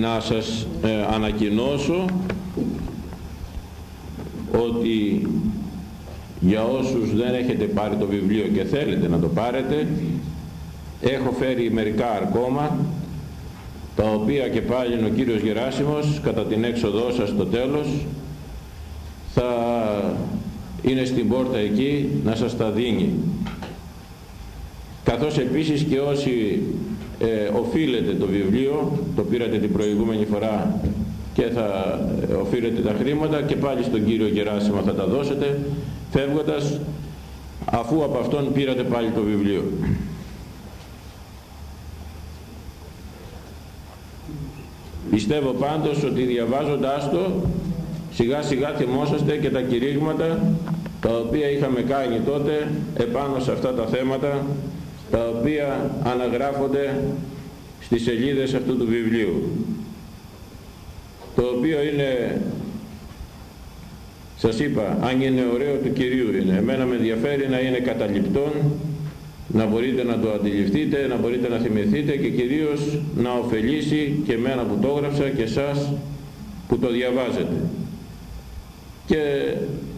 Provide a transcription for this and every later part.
να σας ε, ανακοινώσω ότι για όσους δεν έχετε πάρει το βιβλίο και θέλετε να το πάρετε έχω φέρει μερικά αρκόμα τα οποία και πάλι ο Κύριος Γεράσιμος κατά την έξοδό σας στο τέλος. Θα είναι στην πόρτα εκεί να σας τα δίνει. Καθώς επίσης και όσοι ε, οφείλετε το βιβλίο το πήρατε την προηγούμενη φορά και θα ε, οφείλετε τα χρήματα και πάλι στον Κύριο Γεράσιμο θα τα δώσετε φεύγοντας αφού από αυτόν πήρατε πάλι το βιβλίο. Πιστεύω πάντως ότι διαβάζοντάς το σιγά σιγά θυμόσαστε και τα κηρύγματα τα οποία είχαμε κάνει τότε επάνω σε αυτά τα θέματα τα οποία αναγράφονται στις σελίδες αυτού του βιβλίου το οποίο είναι σας είπα αν είναι ωραίο του Κυρίου είναι. Εμένα με ενδιαφέρει να είναι καταληπτόν να μπορείτε να το αντιληφθείτε, να μπορείτε να θυμηθείτε και κυρίως να ωφελήσει και εμένα που το έγραψα και εσάς που το διαβάζετε. Και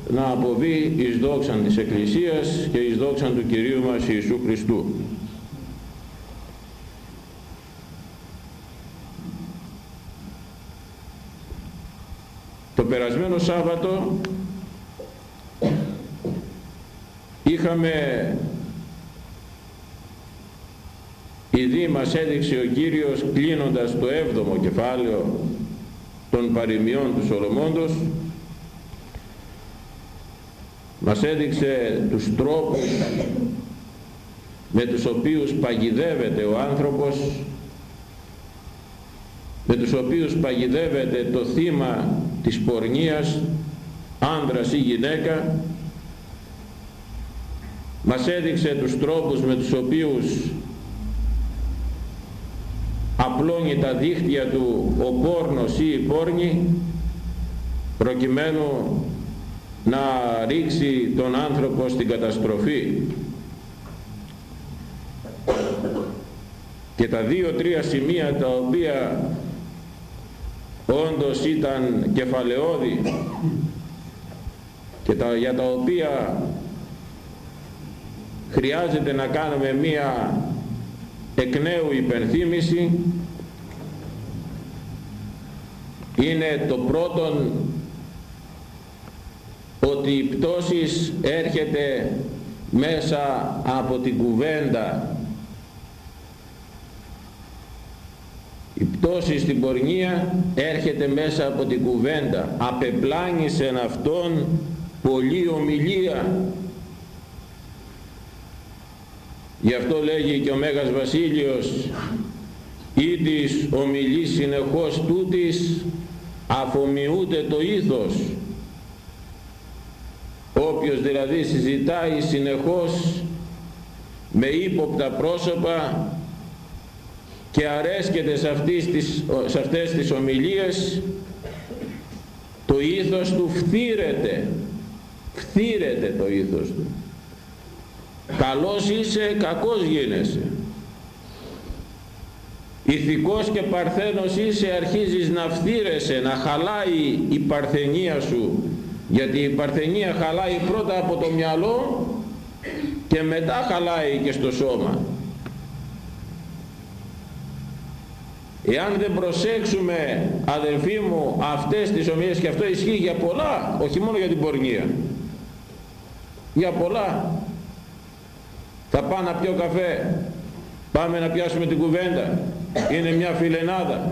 να αποβεί εις δόξαν της Εκκλησίας και εις δόξαν του Κυρίου μας Ιησού Χριστού. Το περασμένο Σάββατο είχαμε Ήδη μας έδειξε ο Κύριος κλείνοντας το 7ο κεφάλαιο των παροιμιών του Σολομώντος μας έδειξε τους τρόπους με τους οποίους παγιδεύεται ο άνθρωπος με τους οποίους παγιδεύεται το θύμα της πορνείας άνδρας ή γυναίκα. Μας έδειξε τους τρόπους με τους οποίους απλώνει τα δίχτυα του ο πόρνος ή η πόρνη προκειμένου να ρίξει τον άνθρωπο στην καταστροφή. Και τα δύο-τρία σημεία τα οποία όντως ήταν κεφαλαιόδη και τα, για τα οποία χρειάζεται να κάνουμε μία εκ νέου υπενθύμηση είναι το πρώτον ότι η πτώσης έρχεται μέσα από την κουβέντα. Η πτώση στην πορνεία έρχεται μέσα από την κουβέντα. Απεπλάνησεν αυτόν πολλή ομιλία. Γι' αυτό λέγει και ο Μέγας Βασίλειος «Ήτης ομιλείς συνεχώς τούτης αφομοιούται το ήθος». Όποιος δηλαδή συζητάει συνεχώς με ύποπτα πρόσωπα και αρέσκεται σε, αυτές τις, σε αυτές τις ομιλίες το ήθος του φθύρεται φθύρεται το ήθος του. Καλός είσαι κακός γίνεσαι. Ηθικός και παρθένος είσαι αρχίζεις να φθύρεσαι να χαλάει η παρθενία σου γιατί η παρθενία χαλάει πρώτα από το μυαλό και μετά χαλάει και στο σώμα. Εάν δεν προσέξουμε αδελφοί μου αυτές τις ομιλίες και αυτό ισχύει για πολλά, όχι μόνο για την πορνεία, για πολλά. Θα πάω να πιω καφέ πάμε να πιάσουμε την κουβέντα. Είναι μια φιλενάδα.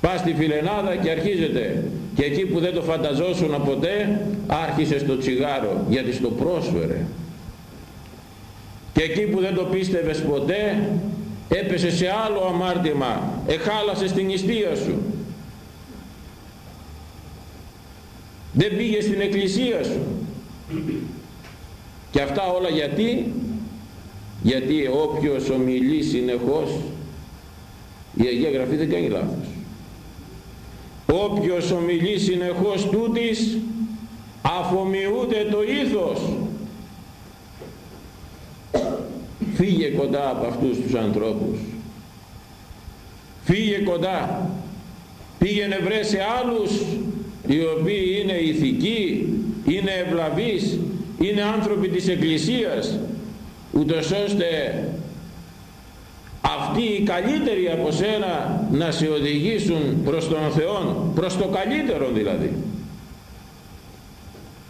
Πας στη φιλενάδα και αρχίζεται και εκεί που δεν το φανταζόσουν ποτέ άρχισε το τσιγάρο γιατί στο πρόσφερε. Και εκεί που δεν το πίστευες ποτέ έπεσε σε άλλο αμάρτημα εχάλασες την νηστεία σου. Δεν πήγες στην εκκλησία σου. Και αυτά όλα γιατί, γιατί όποιος ομιλεί συνεχώς, η Αγία Γραφή δεν κάνει λάθος. Όποιος ομιλεί συνεχώς τούτης, αφομοιούται το ήθος. Φύγε κοντά από αυτούς τους ανθρώπους. φύγε κοντά πήγαινε βρε σε άλλους οι οποίοι είναι ηθικοί είναι ευλαβείς είναι άνθρωποι της Εκκλησίας ούτως ώστε αυτοί οι καλύτεροι από σένα να σε οδηγήσουν προς τον Θεό προς το καλύτερο δηλαδή.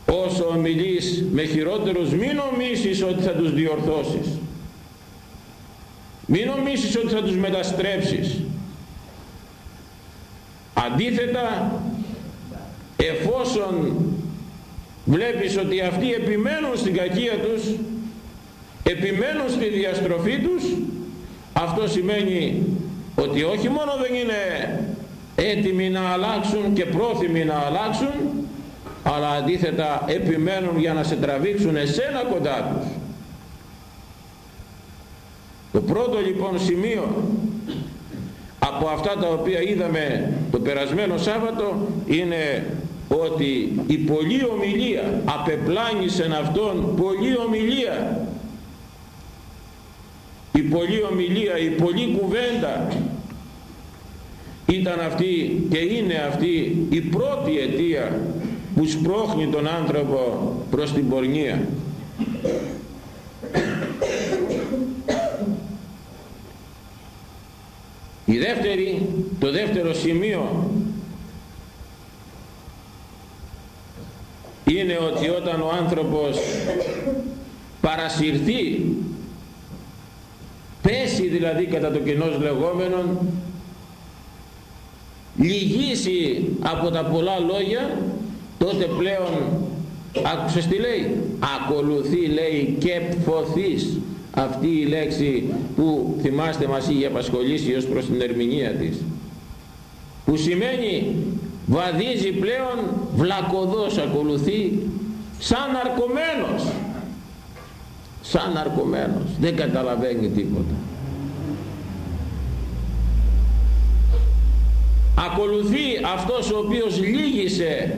Όσο ομιλείς με χειρότερους μην νομίσεις ότι θα τους διορθώσεις. Μην νομίσεις ότι θα τους μεταστρέψεις. Αντίθετα εφόσον βλέπεις ότι αυτοί επιμένουν στην κακία τους επιμένουν στη διαστροφή τους αυτό σημαίνει ότι όχι μόνο δεν είναι έτοιμοι να αλλάξουν και πρόθυμοι να αλλάξουν αλλά αντίθετα επιμένουν για να σε τραβήξουν εσένα κοντά τους. Το πρώτο λοιπόν σημείο από αυτά τα οποία είδαμε το περασμένο Σάββατο είναι ότι η πολλή ομιλία απεπλάνησεν αυτόν πολλή ομιλία η πολλή ομιλία, η πολλή κουβέντα ήταν αυτή και είναι αυτή η πρώτη αιτία που σπρώχνει τον άνθρωπο προς την πορνεία. Η δεύτερη, το δεύτερο σημείο είναι ότι όταν ο άνθρωπος παρασυρθεί πέσει δηλαδή κατά το κοινός λεγόμενον λυγίσει από τα πολλά λόγια τότε πλέον άκουσες τι λέει ακολουθεί λέει και πφωθείς αυτή η λέξη που θυμάστε μας είχε απασχολήσει ως προς την ερμηνεία της που σημαίνει βαδίζει πλέον βλακοδός ακολουθεί σαν αρκωμένος σαν αρκωμένος. Δεν καταλαβαίνει τίποτα. Ακολουθεί αυτός ο οποίος λύγησε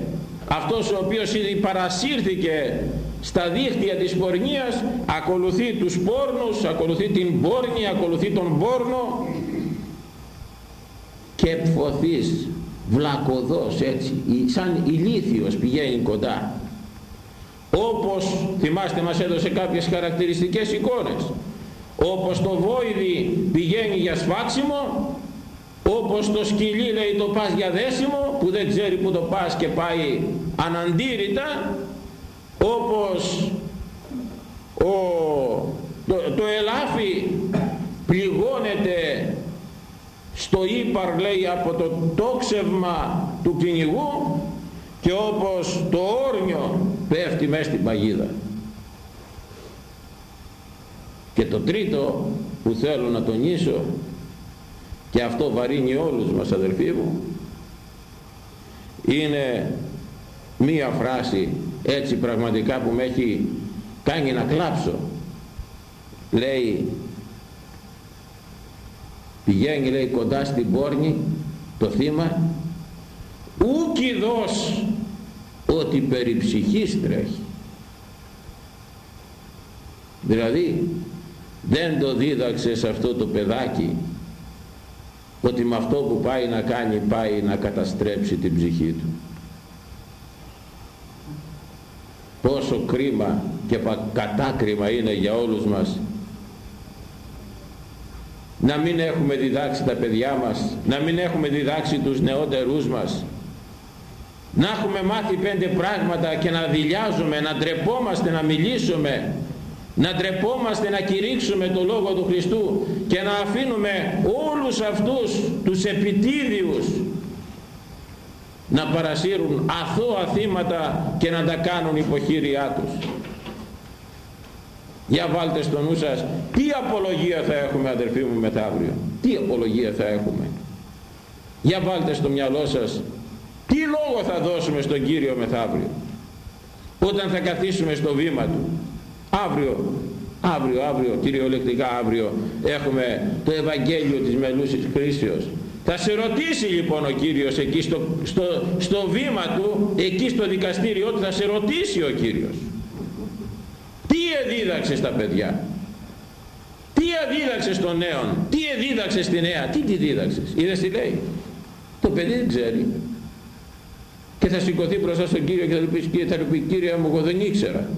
αυτός ο οποίος ήδη παρασύρθηκε στα δίχτυα της πορνείας ακολουθεί τους πόρνους ακολουθεί την πόρνη ακολουθεί τον πόρνο και πφωθείς βλακοδός έτσι σαν ηλίθιος πηγαίνει κοντά όπως θυμάστε μας έδωσε κάποιες χαρακτηριστικές εικόνες. Όπως το βόηδι πηγαίνει για σφάξιμο όπως το σκυλί λέει το πας για δέσιμο που δεν ξέρει που το πας και πάει αναντήρητα όπως ο, το, το ελάφι πληγώνεται στο ύπαρ λέει από το τόξευμα του κυνηγού και όπως το όρνιο πέφτει μέσα στην παγίδα. Και το τρίτο που θέλω να τονίσω και αυτό βαρύνει όλους μας αδελφοί μου είναι μία φράση έτσι πραγματικά που με έχει κάνει να κλάψω. Λέει πηγαίνει λέει κοντά στην πόρνη το θύμα ούκ ότι περί ψυχής τρέχει. Δηλαδή δεν το δίδαξε σε αυτό το παιδάκι ότι με αυτό που πάει να κάνει πάει να καταστρέψει την ψυχή του. Πόσο κρίμα και κατάκριμα είναι για όλους μας να μην έχουμε διδάξει τα παιδιά μας να μην έχουμε διδάξει τους νεότερούς μας να έχουμε μάθει πέντε πράγματα και να δηλιάζουμε να ντρεπόμαστε να μιλήσουμε να ντρεπόμαστε να κηρύξουμε το Λόγο του Χριστού και να αφήνουμε όλους αυτούς τους επιτίδιους να παρασύρουν αθώα θύματα και να τα κάνουν υποχείριά τους. Για βάλτε στο νου σας τι απολογία θα έχουμε αδερφοί μου μεθαύριο; Τι απολογία θα έχουμε; Για βάλτε στο μυαλό σας τι λόγο θα δώσουμε στον Κύριο μεθαύριο. Όταν θα καθίσουμε στο βήμα Του. Αύριο, αύριο, αύριο, κυριολεκτικά αύριο έχουμε το Ευαγγέλιο της Μελούσης Χρήσεως θα σε ρωτήσει λοιπόν ο Κύριος εκεί στο, στο, στο βήμα του, εκεί στο δικαστήριό του θα σε ρωτήσει ο Κύριος. Τι εδίδαξε στα παιδιά; Τι αδίδαξες στον νέον, τι εδίδαξες στη νέα, τι τη δίδαξες; Είδες τι λέει; Το παιδί δεν ξέρει. Και θα σηκωθεί μπροστά στον Κύριο και θα του πει, κύριε, θα του πει, κύριε μου, εγώ δεν ήξερα.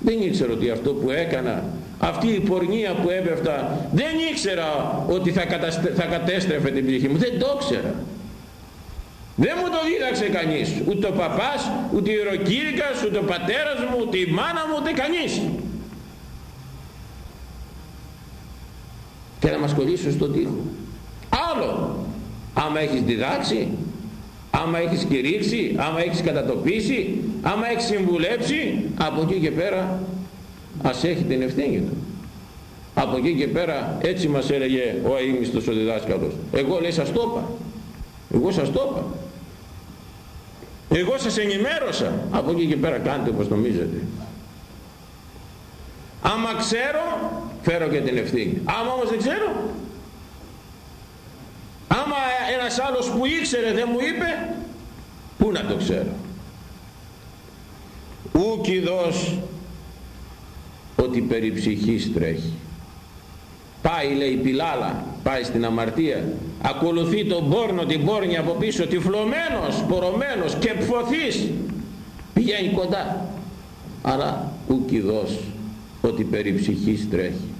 Δεν ήξερα ότι αυτό που έκανα, αυτή η πορνεία που έπεφτα, δεν ήξερα ότι θα, θα κατέστρεφε την ψυχή μου. Δεν το ήξερα. Δεν μου το δίδαξε κανείς. Ούτε ο παπάς, ούτε η ιεροκήρυκας, ούτε ο πατέρας μου, ούτε η μάνα μου, ούτε κανείς. Και να μας κολλήσουν στον τοίχο. Άλλο, άμα έχεις διδάξει, άμα έχεις κηρύξει, άμα έχεις κατατοπίσει, άμα έχεις συμβουλέψει, από εκεί και πέρα ας έχει την ευθύνη του. Από εκεί και πέρα έτσι μας έλεγε ο αείμιστος ο διδάσκαλος. Εγώ λέει σας το είπα. Εγώ σας το είπα. Εγώ σας ενημέρωσα. Από εκεί και πέρα κάντε όπως νομίζετε. Άμα ξέρω, φέρω και την ευθύνη. Άμα όμως δεν ξέρω, άμα ένας άλλος που ήξερε δεν μου είπε, πού να το ξέρω. Ούκ ότι περί ψυχής τρέχει. Πάει λέει πιλάλα, πάει στην αμαρτία, ακολουθεί τον πόρνο, την πόρνη από πίσω, τυφλωμένος, πορωμένος και πφωθής, πηγαίνει κοντά. Αλλά ούκ ότι περί ψυχής τρέχει.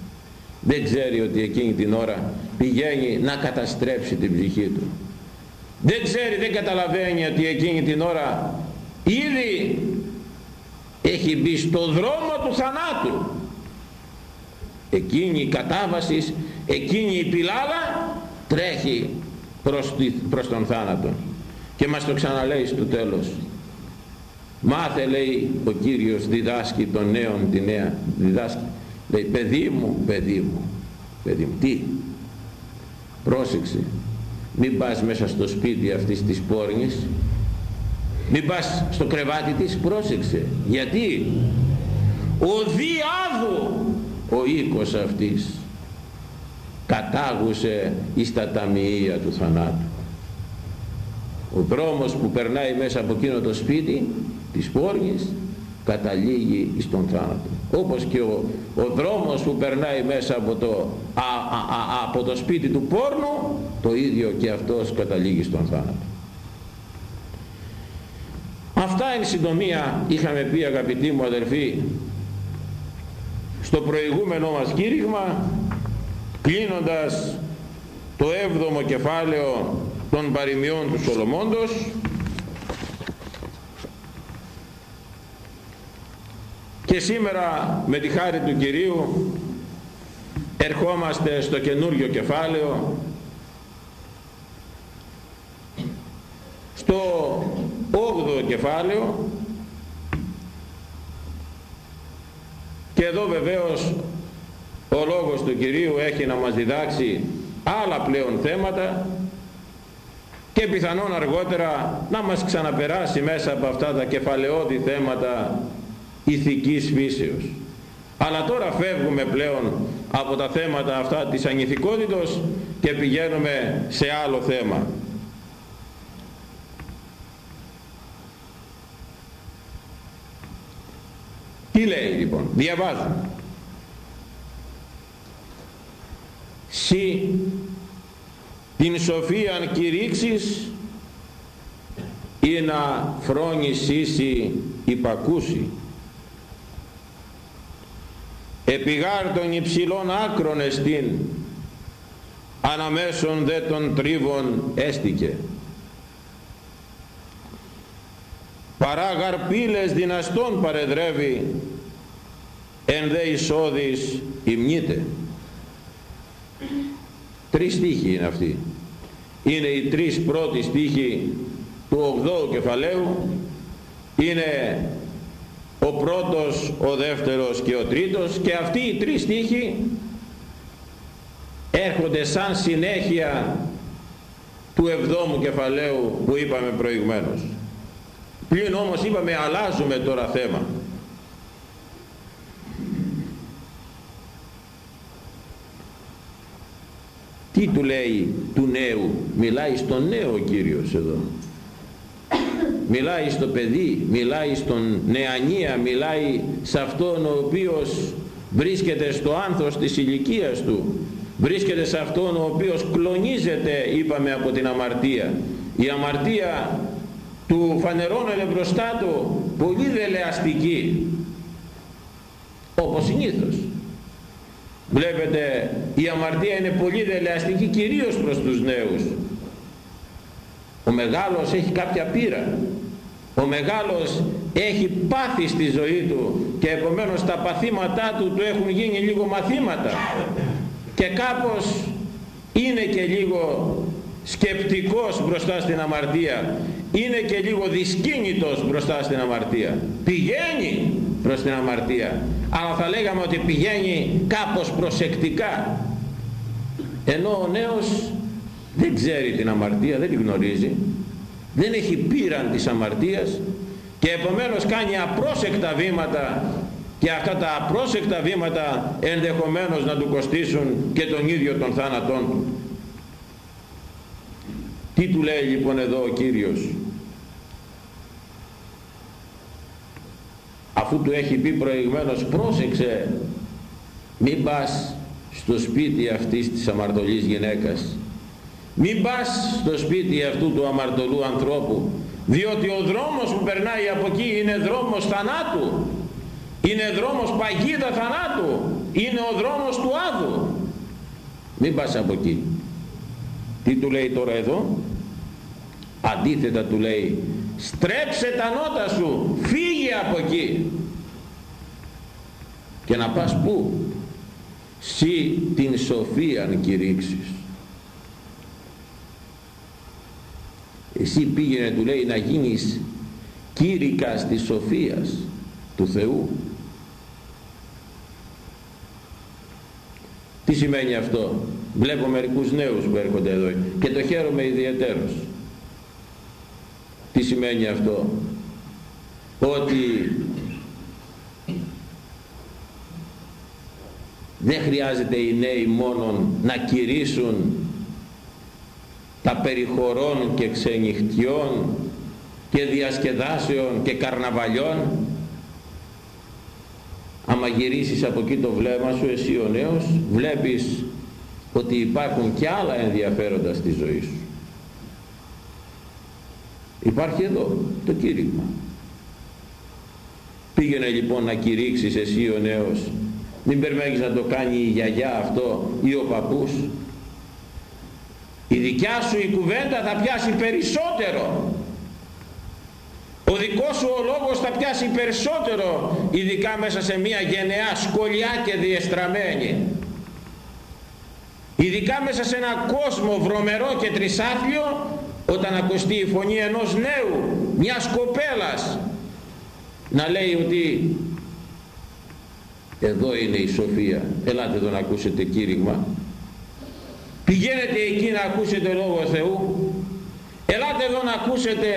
Δεν ξέρει ότι εκείνη την ώρα πηγαίνει να καταστρέψει την ψυχή του. Δεν ξέρει, δεν καταλαβαίνει ότι εκείνη την ώρα ήδη έχει μπει στο δρόμο του θανάτου. Εκείνη η κατάβασης, εκείνη η πιλάλα τρέχει προς, προς τον θάνατο. Και μας το ξαναλέει στο τέλος. Μάθε λέει ο Κύριος διδάσκει τον νέον τη νέα διδάσκει. Λέει παιδί μου, παιδί μου, παιδί μου. Τι; Πρόσεξε. Μην πας μέσα στο σπίτι αυτής της πόρνης. Μην πας στο κρεβάτι της. Πρόσεξε. Γιατί; Ο διάδου ο οίκος αυτής κατάγουσε εις τα ταμεία του θανάτου. Ο δρόμος που περνάει μέσα από εκείνο το σπίτι της πόρνης καταλήγει στον θάνατο όπως και ο, ο δρόμος που περνάει μέσα από το, α, α, από το σπίτι του πόρνου το ίδιο και αυτός καταλήγει στον θάνατο. Αυτά εν συντομία είχαμε πει αγαπητοί μου αδερφοί στο προηγούμενο μας κήρυγμα κλείνοντας το έβδομο κεφάλαιο των παροιμιών του Σολομώντος Και σήμερα με τη χάρη του Κυρίου ερχόμαστε στο καινούριο κεφάλαιο στο 8ο κεφάλαιο. Και εδώ βεβαίως ο λόγος του Κυρίου έχει να μας διδάξει άλλα πλέον θέματα και πιθανόν αργότερα να μας ξαναπεράσει μέσα από αυτά τα κεφαλαιώδη θέματα ηθικής φύσεως. Αλλά τώρα φεύγουμε πλέον από τα θέματα αυτά της ανηθικότητος και πηγαίνουμε σε άλλο θέμα. Τι λέει λοιπόν, διαβάζω. Συ την σοφίαν κηρύξεις ή να φρόνεις ίση υπακούσει επιγάρ των υψηλών άκρων εστίν αναμέσων δε των τρίβων έστηκε. Παράγαρ πύλες δυναστών παρεδρεύει εν δε εισόδης υμνείται. Τρεις στίχοι είναι αυτοί. Είναι οι τρεις πρώτοι στίχοι του 8ου κεφαλαίου είναι ο πρώτος, ο δεύτερος και ο τρίτος και αυτοί οι τρεις στίχοι έρχονται σαν συνέχεια του εβδόμου κεφαλαίου που είπαμε προηγουμένως. Πλην όμως είπαμε αλλάζουμε τώρα θέμα. Τι του λέει του νέου, μιλάει στον νέο Κύριος εδώ μιλάει στο παιδί, μιλάει στον νεανία, μιλάει σε αυτόν ο οποίος βρίσκεται στο άνθος της ηλικίας του. Βρίσκεται σε αυτόν ο οποίος κλονίζεται είπαμε από την αμαρτία. Η αμαρτία του φανερώνεται μπροστά του πολύ δελεαστική. Όπως συνήθως. Βλέπετε η αμαρτία είναι πολύ δελεαστική κυρίως προς τους νέους ο μεγάλος έχει κάποια πείρα. Ο μεγάλος έχει πάθει στη ζωή του και επομένως τα παθήματά του του έχουν γίνει λίγο μαθήματα. Και κάπως είναι και λίγο σκεπτικός μπροστά στην αμαρτία. Είναι και λίγο δυσκίνητος μπροστά στην αμαρτία. Πηγαίνει προς την αμαρτία. Αλλά θα λέγαμε ότι πηγαίνει κάπως προσεκτικά. Ενώ ο νέος δεν ξέρει την αμαρτία δεν την γνωρίζει. Δεν έχει πείραν της αμαρτίας. Και επομένως κάνει απρόσεκτα βήματα. Και αυτά τα απρόσεκτα βήματα ενδεχομένως να του κοστίσουν και τον ίδιο τον θάνατόν του. Τι του λέει λοιπόν εδώ ο Κύριος; Αφού του έχει πει προηγουμένως πρόσεξε μην πας στο σπίτι αυτής της αμαρτωλής γυναίκας μην πας στο σπίτι αυτού του αμαρτωλού ανθρώπου διότι ο δρόμος που περνάει από εκεί είναι δρόμος θανάτου. Είναι δρόμος παγίδα θανάτου. Είναι ο δρόμος του άδου. Μην πας από εκεί. Τι του λέει τώρα εδώ; Αντίθετα του λέει στρέψε τα νότα σου φύγε από εκεί. Και να πας πού; Σύ την σοφίαν κηρύξεις εσύ πήγαινε του λέει να γίνεις κήρυκας της σοφίας του Θεού. Τι σημαίνει αυτό; Βλέπω μερικούς νέους που έρχονται εδώ και το χαίρομαι ιδιαίτερος τι σημαίνει αυτό; Ότι δεν χρειάζεται οι νέοι μόνον να κηρύσουν τα περιχωρών και ξενυχτιών και διασκεδάσεων και καρναβαλιών. Άμα γυρίσεις από εκεί το βλέμμα σου εσύ ο νέος βλέπεις ότι υπάρχουν και άλλα ενδιαφέροντα στη ζωή σου. Υπάρχει εδώ το κήρυγμα. Πήγαινε λοιπόν να κηρύξεις εσύ ο νέος. Μην περιμένεις να το κάνει η γιαγιά αυτό ή ο παππούς η δικιά σου η κουβέντα θα πιάσει περισσότερο. Ο δικός σου ο λόγος θα πιάσει περισσότερο ειδικά μέσα σε μια γενεά σκολιά και διεστραμμένη. Ειδικά μέσα σε ένα κόσμο βρωμερό και τρισάθλιο όταν ακουστεί η φωνή ενός νέου μιας κοπέλας να λέει ότι εδώ είναι η σοφία. Ελάτε εδώ να ακούσετε κήρυγμα πηγαίνετε εκεί να ακούσετε Λόγο Θεού. Ελάτε εδώ να ακούσετε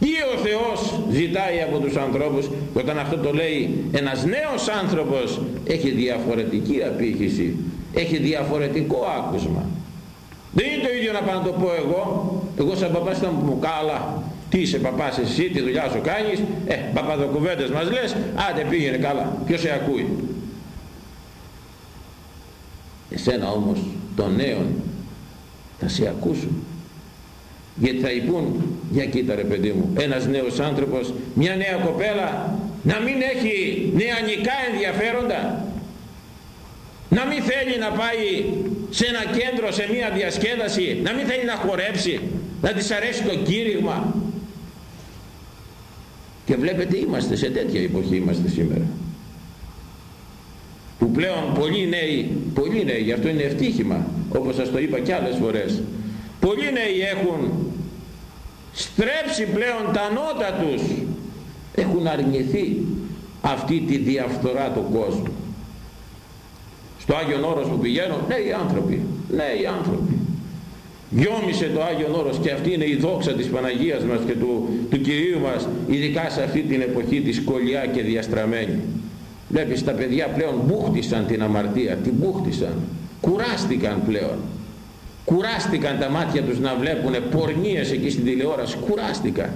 τι ο Θεός ζητάει από τους ανθρώπους. Και όταν αυτό το λέει ένας νέος άνθρωπος έχει διαφορετική απήχηση έχει διαφορετικό άκουσμα. Δεν είναι το ίδιο να πάω να το πω εγώ. Εγώ σαν παπάς θα μου καλά τι είσαι παπάς εσύ, τι δουλειά σου κάνεις. Ε, παπαδοκουβέντες μας λες. Άντε πήγαινε καλά, ποιος σε ακούει; Εσένα όμως των νέων. Θα σε ακούσουν. Γιατί θα υπούν για κοίτα ρε παιδί μου ένας νέος άνθρωπος μια νέα κοπέλα να μην έχει νεανικά ενδιαφέροντα. Να μην θέλει να πάει σε ένα κέντρο σε μια διασκέδαση να μην θέλει να χορέψει να της αρέσει το κήρυγμα και βλέπετε είμαστε σε τέτοια εποχή είμαστε σήμερα που πλέον πολλοί νέοι, πολλοί νέοι, γι' αυτό είναι ευτύχημα, όπως σας το είπα και άλλες φορές, πολλοί νέοι έχουν στρέψει πλέον τα νότα τους, έχουν αρνηθεί αυτή τη διαφθορά του κόσμου. Στο Άγιον Όρος που πηγαίνω, νέοι άνθρωποι, νέοι άνθρωποι. Γιώμησε το Άγιον Όρος και αυτή είναι η δόξα της Παναγίας μας και του, του Κυρίου μας, ειδικά σε αυτή την εποχή της σκολιά και διαστραμμένη. Βλέπεις τα παιδιά πλέον μπούχτισαν την αμαρτία, την μπούχτισαν. Κουράστηκαν πλέον. Κουράστηκαν τα μάτια τους να βλέπουν πορνίες εκεί στην τηλεόραση. Κουράστηκαν.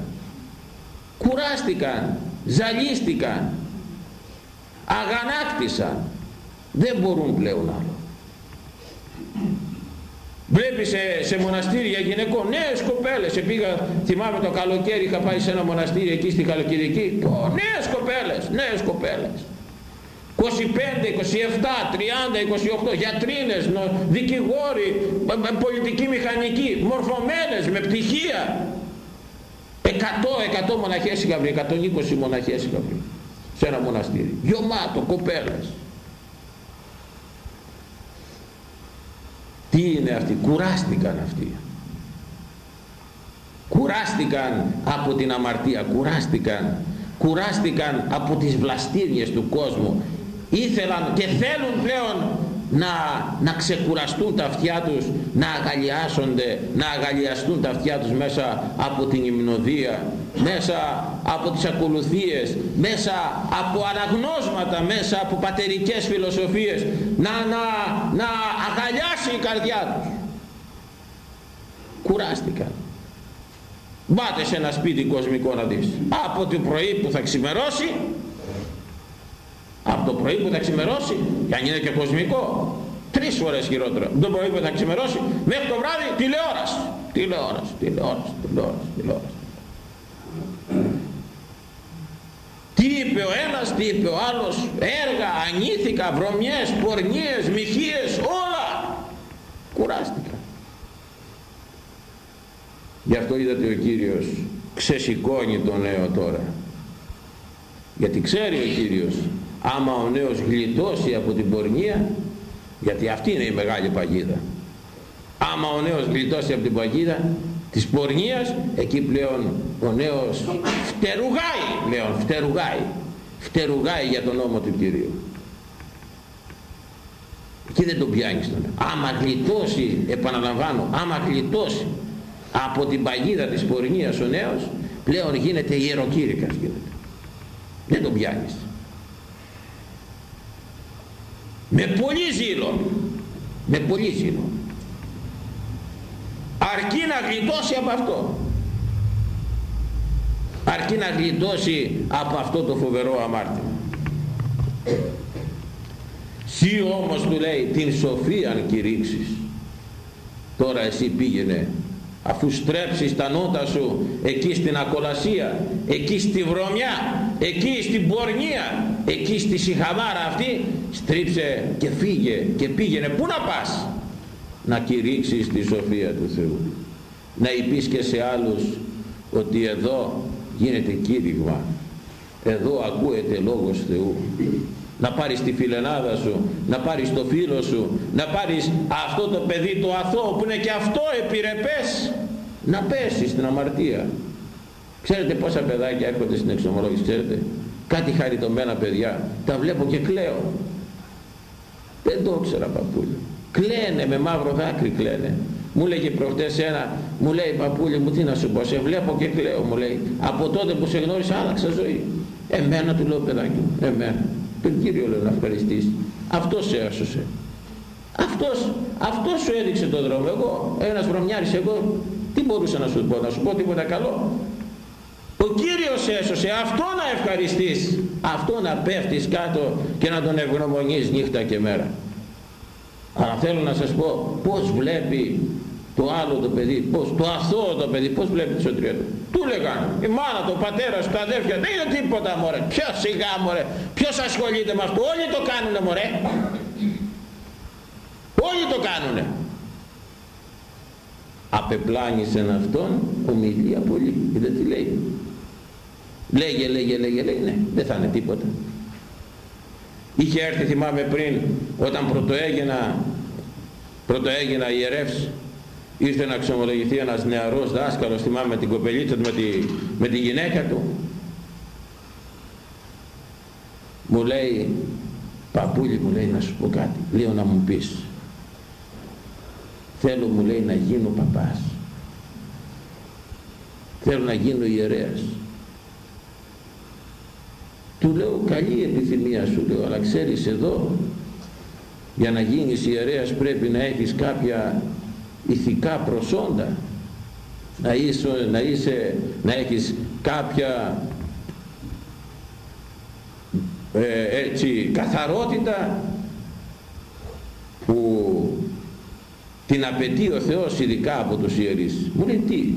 Κουράστηκαν. Ζαλίστηκαν. Αγανάκτησαν. δεν μπορούν πλέον άλλο Βλέπεις σε, σε μοναστήρια γυναικών, νέες κοπέλες. Πήγα, θυμάμαι το καλοκαίρι, είχα πάει σε ένα μοναστήρι εκεί στη Καλοκαιρική. Νέες κοπέλες, νέες κοπέλες. 25, 27, 30, 28, γιατρίνες, δικηγόροι, πολιτικοί μηχανικοί, μορφωμένες με πτυχία. 100, 100 μοναχές είχα βρει, 120 μοναχές είχα βρει σε ένα μοναστήρι. Γιωμάτο, κοπέλες. Τι είναι αυτοί, κουράστηκαν αυτοί. Κουράστηκαν από την αμαρτία, κουράστηκαν, κουράστηκαν από τις βλαστήριες του κόσμου. Ήθελαν και θέλουν πλέον να, να ξεκουραστούν τα αυτιά τους, να αγαλιάσονται, να αγαλιαστούν τα αυτιά τους μέσα από την υμνοδία, μέσα από τις ακολουθίες, μέσα από αναγνώσματα, μέσα από πατερικές φιλοσοφίες, να, να, να αγαλιάσει η καρδιά τους. Κουράστηκαν. Μπάτε σε ένα σπίτι κοσμικό να δεις. Από το πρωί που θα ξημερώσει από το πρωί που θα ξημερώσει και αν είναι και κοσμικό τρεις φορές χειρότερο. Το πρωί που θα ξημερώσει μέχρι το βράδυ τηλεόραση. Τηλεόραση, τηλεόραση, τηλεόραση, τηλεόραση. τι είπε ο ένας, τι είπε ο άλλος έργα, ανήθικα, βρωμιές, πορνίες, μοιχείες όλα. Κουράστηκα. Γι' αυτό είδατε ο Κύριος ξεσηκώνει τον νέο τώρα. Γιατί ξέρει ο Κύριος άμα ο νέος γλιτώσει από την πορνεία γιατί αυτή είναι η μεγάλη παγίδα. Άμα ο νέος γλιτώσει από την παγίδα της πορνείας εκεί πλέον ο νέος φτερουγάει πλέον φτερουγάει. Φτερουγάει για τον νόμο του Κυρίου. Εκεί δεν τον πιάνεις τον. Άμα γλιτώσει επαναλαμβάνω άμα γλιτώσει από την παγίδα της πορνείας ο νέος πλέον γίνεται ιεροκήρυκας γίνεται. Δεν τον πιάνεις με πολύ ζήλο. Με πολύ ζήλο. Αρκεί να γλιτώσει από αυτό. Αρκεί να γλιτώσει από αυτό το φοβερό αμάρτημα. Σύ όμως του λέει την σοφία αν κηρύξεις τώρα εσύ πήγαινε αφού στρέψεις τα νότα σου εκεί στην ακολασία εκεί στη βρωμιά εκεί στην πορνεία εκεί στη σιχαμάρα αυτή στρίψε και φύγε και πήγαινε. Πού να πας; Να κηρύξεις τη σοφία του Θεού. Να υπείς και σε άλλους ότι εδώ γίνεται κήρυγμα. Εδώ ακούεται λόγος Θεού να πάρεις τη φιλενάδα σου, να πάρεις το φίλο σου, να πάρεις αυτό το παιδί το αθώο που είναι και αυτό επιρρεπές, να πέσεις στην αμαρτία. Ξέρετε πόσα παιδάκια έρχονται στην εξομολόγηση, ξέρετε; Κάτι χαριτωμένα παιδιά, τα βλέπω και κλαίω. Δεν το ήξερα παππούλη. Κλαίνε με μαύρο δάκρυ κλαίνε. Μου λέγε προχτές ένα, μου λέει παππούλη μου τι να σου πω, σε βλέπω και κλαίω μου λέει. Από τότε που σε γνώρισα άλλαξα ζωή. Εμένα του λέω παιδάκι μου, εμένα τον Κύριο λέω να ευχαριστείς αυτός σε έσωσε αυτός, αυτός σου έδειξε τον δρόμο. Εγώ ένας βρωμιάρης εγώ τι μπορούσα να σου πω να σου πω τίποτα καλό. Ο Κύριος έσωσε αυτό να ευχαριστείς. Αυτό να πέφτεις κάτω και να τον ευγνωμονείς νύχτα και μέρα. Αλλά θέλω να σας πω πως βλέπει το άλλο το παιδί, πώς, το αθώο το παιδί, πώς βλέπει τη σωτηρία του; Του λέγανε, η μάνα, το πατέρα, τα αδέρφια, δεν είναι τίποτα μωρέ. Ποιος σιγά μωρέ, ποιος ασχολείται με αυτό, όλοι το κάνουνε μωρέ. Όλοι το κάνουνε. Απεπλάνησεν αυτόν ομιλία πολύ. Είδε τι λέει. Λέγε, λέγε, λέγε, λέγε, ναι, δεν θα είναι τίποτα. Είχε έρθει θυμάμαι πριν όταν πρωτοέγινα πρωτοέγινα ιερεύς ήρθε να ξομολογηθεί ένας νεαρός δάσκαλος θυμάμαι με την κοπελίτσα του με τη, με τη γυναίκα του. Μου λέει παππούλη μου λέει να σου πω κάτι λέω να μου πεις. Θέλω μου λέει να γίνω παπάς. Θέλω να γίνω ιερέας του λέω καλή επιθυμία σου λέω αλλά ξέρεις εδώ για να γίνεις ιερέας πρέπει να έχεις κάποια ηθικά προσόντα. Να είσαι, να, είσαι, να έχεις κάποια ε, έτσι καθαρότητα που την απαιτεί ο Θεός ειδικά από τους ιερείς. Μου λέει τι;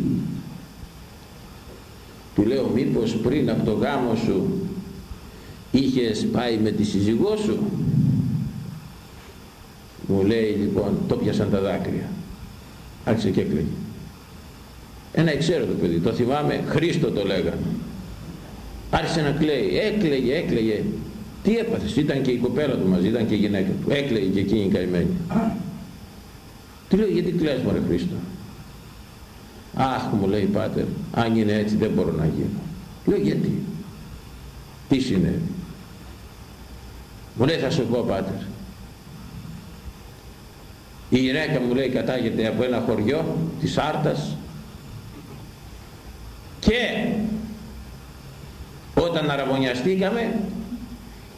Του λέω μήπως πριν από το γάμο σου είχες πάει με τη σύζυγό σου; Μου λέει λοιπόν το πιασαν τα δάκρυα άρχισε και έκλαιγε ένα εξαίρετο παιδί το θυμάμαι Χρήστο το λέγανε. Άρχισε να κλαίει έκλαιγε έκλαιγε. Τι έπαθες ήταν και η κοπέλα του μαζί ήταν και η γυναίκα του. Έκλαιγε και εκείνη η καημένη. Τι λέω γιατί κλαις μωρέ Χρήστο; Αχ μου λέει πάτερ αν είναι έτσι δεν μπορώ να γίνω λέω γιατί; Τι συνέβη; Μου λέει θα σου πω πάτερ η γυναίκα μου λέει κατάγεται από ένα χωριό της Άρτας. Και όταν αραβωνιαστήκαμε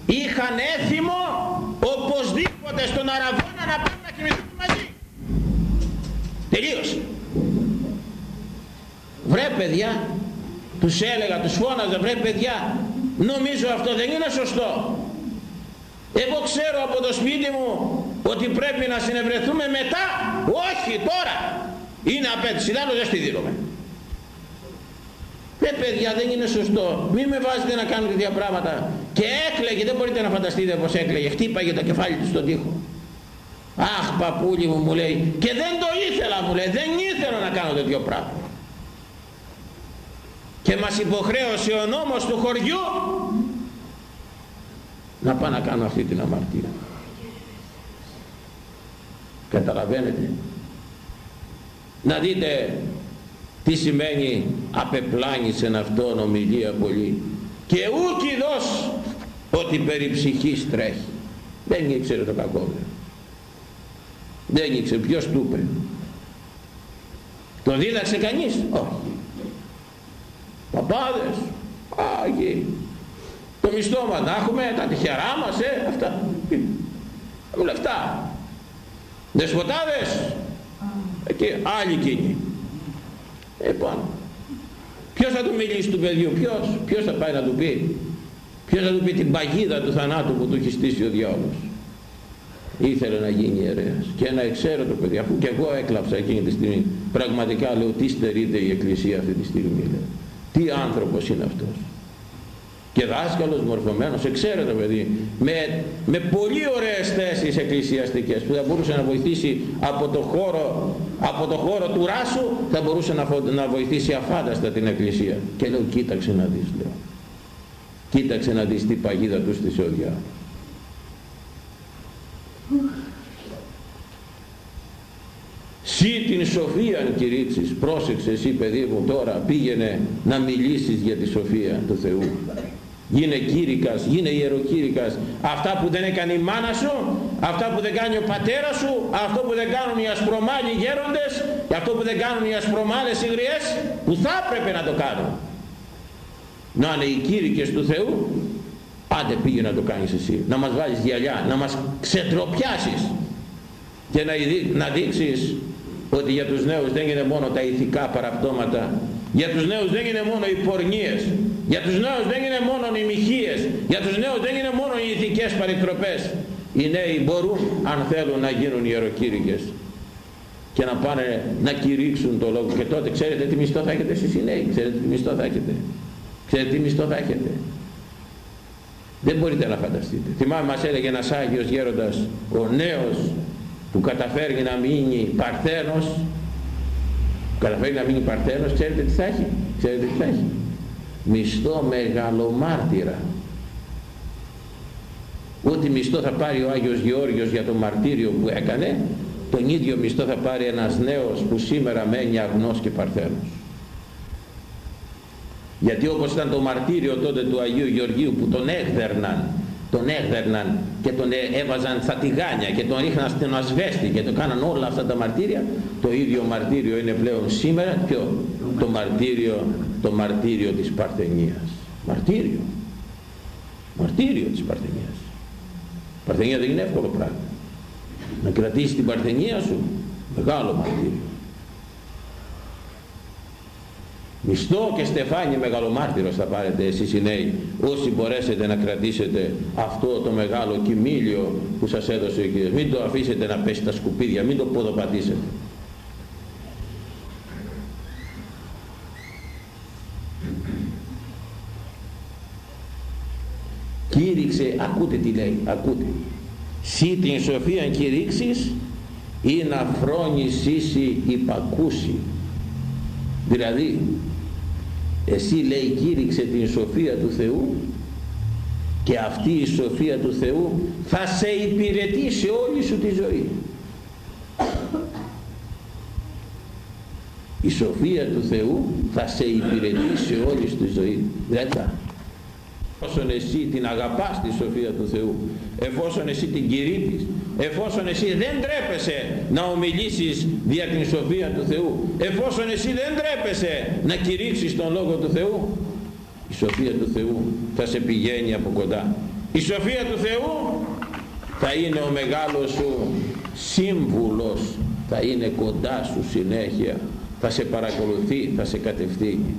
είχαν έθιμο οπωσδήποτε στον Αραβώνα να πάμε να κοιμηθούμε μαζί. Τελείωσε. Βρε παιδιά τους έλεγα, τους φώναζα βρε παιδιά νομίζω αυτό δεν είναι σωστό. Εγώ ξέρω από το σπίτι μου ότι πρέπει να συνευρεθούμε μετά όχι τώρα. Είναι απέτηση. Άλλο δεν στη δίνομαι ρε παιδιά δεν είναι σωστό. Μην με βάζετε να κάνω τέτοια πράγματα. Και έκλαιγε δεν μπορείτε να φανταστείτε πως έκλαιγε. Χτύπαγε το κεφάλι του στον τοίχο. Αχ παππούλι μου μου λέει. Και δεν το ήθελα μου λέει. Δεν ήθελα να κάνω τέτοιο πράγμα. Και μας υποχρέωσε ο νόμος του χωριού να πάω να κάνω αυτή την αμαρτία καταλαβαίνετε. Να δείτε τι σημαίνει απεπλάνησεν αυτόν ομιλία πολύ. Και ούκ ότι περί ψυχής τρέχει. Δεν ήξερε το κακό δεν ήξερε ποιος του είπε. Τον δίδαξε κανείς; Όχι. Παπάδες; Άγιοι το μισθό μας να έχουμε τα τυχερά μας ε, αυτά. Έχουμε λεφτά δεσποτάδες! Εκεί άλλοι εκείνοι λοιπόν ποιος θα του μιλήσει του παιδιού ποιος, ποιος θα πάει να του πει ποιος θα του πει την παγίδα του θανάτου που του έχει στήσει ο διάολος ήθελε να γίνει ιερέας. Και ένα εξαίρετο παιδί αφού και εγώ έκλαψα εκείνη τη στιγμή πραγματικά λέω τι στερείται η εκκλησία αυτή τη στιγμή λέω. τι άνθρωπος είναι αυτός και δάσκαλος μορφωμένος, εξαίρετο παιδί, με, με πολύ ωραίες θέσεις εκκλησιαστικές που θα μπορούσε να βοηθήσει από το χώρο, από το χώρο του Ράσου, θα μπορούσε να, να βοηθήσει αφάνταστα την εκκλησία. Και λέω κοίταξε να δεις, λέω. Κοίταξε να δεις τι παγίδα του στη σόδια. Συ την σοφία κηρύξεις, πρόσεξε εσύ παιδί μου τώρα, πήγαινε να μιλήσεις για τη σοφία του Θεού γίνε κήρυκας, γίνε ιεροκήρυκας. Αυτά που δεν έκανε η μάνα σου αυτά που δεν κάνει ο πατέρας σου αυτό που δεν κάνουν οι ασπρομάλοι γέροντες και αυτό που δεν κάνουν οι ασπρομάλες υγριές που θα έπρεπε να το κάνουν. Να είναι οι κήρυκες του Θεού άντε πήγε να το κάνεις εσύ. Να μας βάλεις γυαλιά να μας ξετροπιάσεις και να, να δείξεις ότι για τους νέους δεν είναι μόνο τα ηθικά παραπτώματα για τους νέους δεν είναι μόνο οι πορνίες για τους νέους δεν είναι μόνο οι μοιχείες. Για τους νέους δεν είναι μόνο οι ηθικές παρεκτροπές. Οι νέοι μπορούν αν θέλουν να γίνουν ιεροκήρυκες και να πάνε να κηρύξουν το λόγο. Και τότε ξέρετε τι μισθό θα έχετε εσείς οι νέοι. Ξέρετε τι μισθό θα έχετε. Ξέρετε τι μισθό θα έχετε. Δεν μπορείτε να φανταστείτε. Θυμάμαι μας έλεγε ένας Άγιος Γέροντας ο νέος που καταφέρει να μείνει παρθένος καταφέρει να μείνει παρθένος ξέρετε τι θα έχει; Ξέρετε τι θα έχει; Μισθό μεγαλομάρτυρα. Ό,τι μισθό θα πάρει ο Άγιος Γεώργιος για το μαρτύριο που έκανε τον ίδιο μισθό θα πάρει ένας νέος που σήμερα μένει αγνός και παρθένος. Γιατί όπως ήταν το μαρτύριο τότε του Αγίου Γεωργίου που τον έκδερναν τον έδερναν και τον έβαζαν στα τηγάνια και τον ρίχναν στην ασβέστη και το κάναν όλα αυτά τα μαρτύρια. Το ίδιο μαρτύριο είναι πλέον σήμερα ποιο το μαρτύριο το μαρτύριο της Παρθενίας μαρτύριο. Μαρτύριο της Παρθενίας Παρθενία δεν είναι εύκολο πράγμα. Να κρατήσεις την Παρθενία σου μεγάλο μαρτύριο Μισθό και στεφάνι μεγαλομάρτυρος θα πάρετε εσείς οι νέοι όσοι μπορέσετε να κρατήσετε αυτό το μεγάλο κοιμήλιο που σας έδωσε ο Κύριος. Μην το αφήσετε να πέσει τα σκουπίδια, μην το ποδοπατήσετε. Κήρυξε, ακούτε τι λέει, ακούτε. Σύ την σοφία κηρύξεις ή να φρόνεις ίση υπακούσει. Δηλαδή εσύ λέει κήρυξε την σοφία του Θεού και αυτή η σοφία του Θεού θα σε υπηρετήσει όλη σου τη ζωή. Η σοφία του Θεού θα σε υπηρετήσει όλη σου τη ζωή. Δηλαδή εφόσον εσύ την αγαπάς τη σοφία του Θεού εφόσον εσύ την κηρύττεις εφόσον εσύ δεν τρέπεσαι να ομιλήσεις δια την σοφία του Θεού εφόσον εσύ δεν τρέπεσαι να κηρύξεις τον Λόγο του Θεού η σοφία του Θεού θα σε πηγαίνει από κοντά. Η σοφία του Θεού θα είναι ο μεγάλος σου σύμβουλος θα είναι κοντά σου συνέχεια θα σε παρακολουθεί, θα σε κατευθύνει.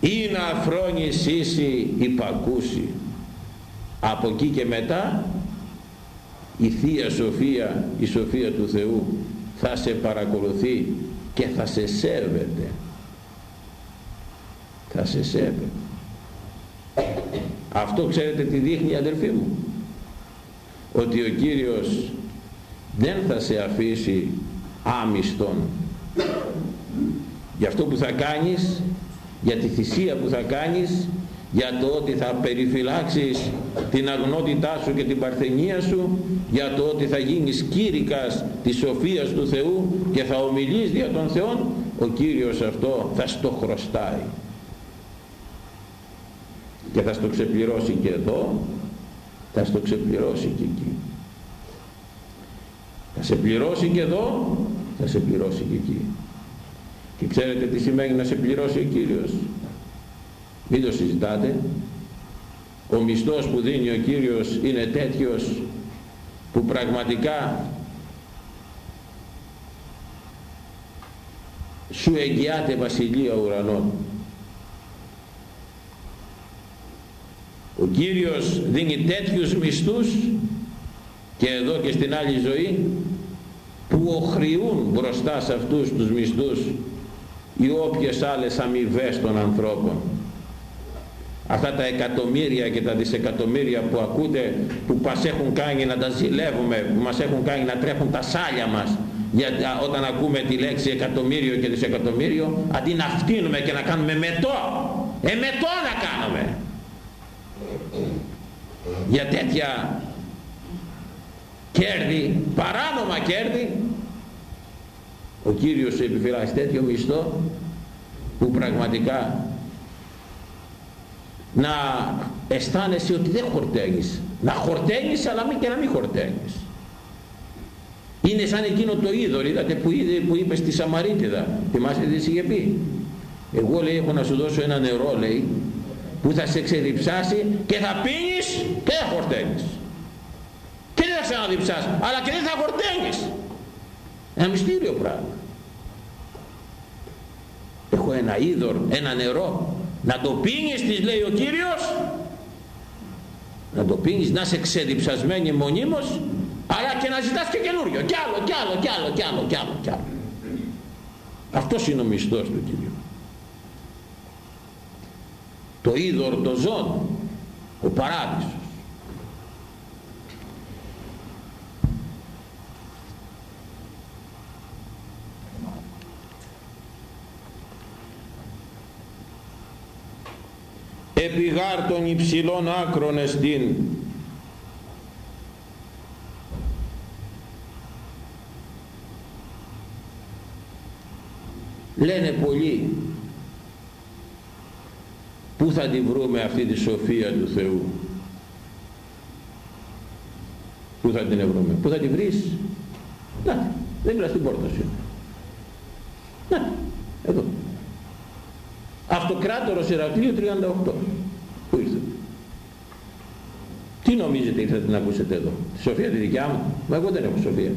Ή να αφρόνεις ίση υπακούσει από εκεί και μετά η Θεία Σοφία η Σοφία του Θεού θα σε παρακολουθεί και θα σε σέβεται. Θα σε σέβεται. Αυτό ξέρετε τι δείχνει αδελφοί μου. Ότι ο Κύριος δεν θα σε αφήσει άμυστον. Για αυτό που θα κάνεις για τη θυσία που θα κάνεις για το ότι θα περιφυλάξεις την αγνότητά σου και την παρθενία σου για το ότι θα γίνεις κήρυκας της σοφίας του Θεού και θα ομιλείς δια των Θεών ο Κύριος αυτό θα στο χρωστάει και θα στο ξεπληρώσει και εδώ θα στο ξεπληρώσει και εκεί θα σε πληρώσει και εδώ θα σε πληρώσει και εκεί και ξέρετε τι σημαίνει να σε πληρώσει ο Κύριος; Μην το συζητάτε. Ο μισθός που δίνει ο Κύριος είναι τέτοιος που πραγματικά σου εγγυάται βασιλεία ουρανών. Ο Κύριος δίνει τέτοιους μισθούς και εδώ και στην άλλη ζωή που οχρειούν μπροστά σε αυτούς τους μισθούς ή όποιες άλλες αμοιβές των ανθρώπων αυτά τα εκατομμύρια και τα δισεκατομμύρια που ακούτε που μας έχουν κάνει να τα ζηλεύουμε που μας έχουν κάνει να τρέχουν τα σάλια μας για, όταν ακούμε τη λέξη εκατομμύριο και δισεκατομμύριο αντί να φτύνουμε και να κάνουμε μετό. Ε μετό να κάνουμε. Για τέτοια κέρδη παράνομα κέρδη ο Κύριος σου επιφυλάσσει τέτοιο μισθό που πραγματικά να αισθάνεσαι ότι δεν χορταίνεις. Να χορταίνεις αλλά μην και να μην χορταίνεις. Είναι σαν εκείνο το είδωρ είδατε που, είδε, που είπε στη Σαμαρίτιδα. Θυμάστε τι είχε πει; Εγώ λέει έχω να σου δώσω ένα νερό λέει που θα σε ξεδιψάσει και θα πίνεις και θα χορταίνεις. Και δεν θα ξαναδιψάς αλλά και δεν θα χορταίνεις. Ένα μυστήριο πράγμα. Έχω ένα είδωρ, ένα νερό να το πίνεις της λέει ο Κύριος. Να το πίνεις να είσαι ξεδιψασμένη μονίμως αλλά και να ζητάς και καινούριο. Κι άλλο, κι άλλο, κι άλλο, κι άλλο, κι άλλο, κι άλλο. αυτός είναι ο μισθός του Κύριου. Το είδωρ το ζών ο παράδεισος επιγάρ των υψηλών άκρων εστίν. Λένε πολλοί πού θα τη βρούμε αυτή τη σοφία του Θεού; Πού θα την βρούμε; Πού θα τη βρεις; Να δεν μιλάς στην πόρτα σου. Να εδώ Αυτοκράτορος Ηρακλείου 38. Πού ήρθε. Τι νομίζετε ήρθατε να ακούσετε εδώ; Τη σοφία τη δικιά μου; Μα εγώ δεν έχω σοφία.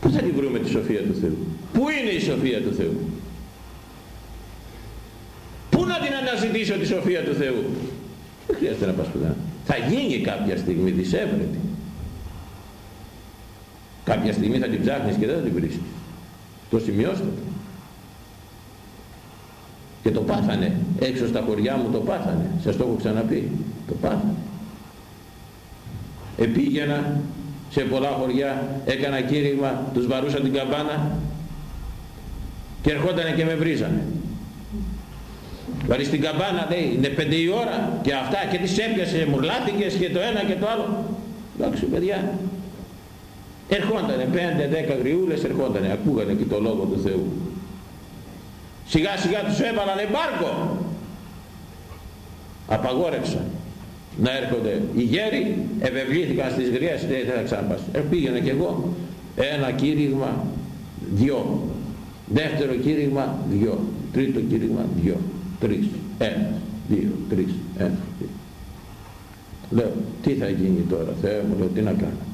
Πού θα τη βρούμε τη σοφία του Θεού; Πού είναι η σοφία του Θεού; Πού να την αναζητήσω τη σοφία του Θεού; Δεν χρειάζεται να πας πουθενά. Θα γίνει κάποια στιγμή δισεύρετη. Κάποια στιγμή θα την ψάχνεις και δεν θα την βρίσκεις. Το σημειώστε το. Και το πάθανε. Έξω στα χωριά μου το πάθανε. Σας το έχω ξαναπεί. Το πάθανε. Επήγαινα σε πολλά χωριά, έκανα κήρυγμα, τους βαρούσα την καμπάνα και ερχότανε και με βρίζανε. Βαρύς την καμπάνα λέει, είναι πέντε η ώρα και αυτά και τις έπιασε, μουρλάθηκες και το ένα και το άλλο. Εντάξει παιδιά, ερχόντανε πέντε, δέκα γριούλες ερχόντανε, ακούγανε και το λόγο του Θεού. Σιγά σιγά τους έβαλαν εμπάρκο. Απαγόρευσαν να έρχονται οι γέροι, ευευλήθηκαν στις γριές, δεν θα ξαναπάσουν. Ε, πήγαινα κι εγώ, ένα κήρυγμα, δυο. Δεύτερο κήρυγμα, δυο. Τρίτο κήρυγμα, δυο. Τρεις. Ένα, δύο, τρεις, ένα, δύο. Λέω, τι θα γίνει τώρα, Θεέ μου, λέω, τι να κάνω.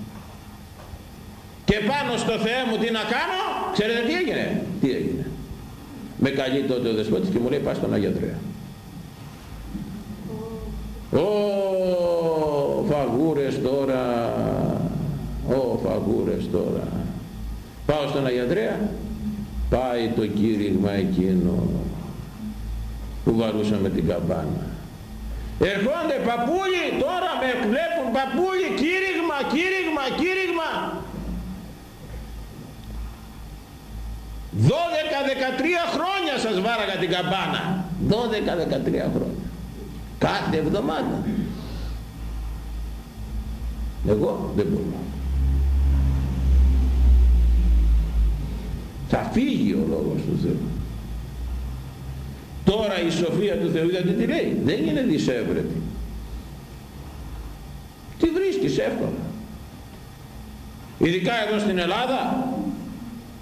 Και πάνω στο Θεέ μου τι να κάνω, ξέρετε τι έγινε; Τι έγινε; Με καλεί τότε ο δεσπότης και μου λέει, πας στον Αγιατρέα. Ω φαγούρες τώρα, ω φαγούρες τώρα. Πάω στον Αγιατρέα, πάει το κήρυγμα εκείνο που βαρούσαμε την καμπάνα. Ερχόνται παππούλοι, τώρα με βλέπουν παππούλοι, κήρυγμα, κήρυγμα, κήρυγμα. 12-13 χρόνια σας βάραγα την καμπάνα. 12-13 χρόνια. Κάθε εβδομάδα. Εγώ δεν μπορώ. Θα φύγει ο λόγος του Θεού. Τώρα η σοφία του Θεού είδατε τι λέει. Δεν είναι δυσέβρετη. Τι βρίσκεις εύκολα. Ειδικά εδώ στην Ελλάδα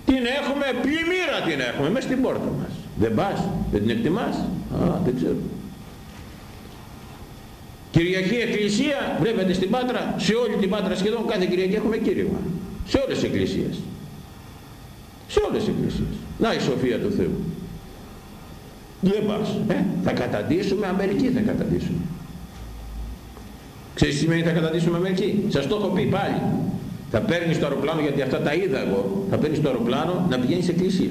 την έχουμε πλημμύρα την έχουμε μέσα στην πόρτα μας. Δεν πας, δεν την εκτιμάς. Α, δεν ξέρω. Κυριακή Εκκλησία, βλέπετε στην Πάτρα, σε όλη την Πάτρα σχεδόν κάθε Κυριακή έχουμε κήρυγμα. Σε όλες τις εκκλησίες. Σε όλες τις εκκλησίες. Να η σοφία του Θεού. Δεν πας. Ε, θα καταντήσουμε Αμερική θα καταντήσουμε. Ξέρεις τι σημαίνει θα καταντήσουμε Αμερική; Σας το έχω πει πάλι. Θα παίρνεις το αεροπλάνο γιατί αυτά τα είδα εγώ. Θα παίρνεις το αεροπλάνο να πηγαίνεις σε εκκλησία.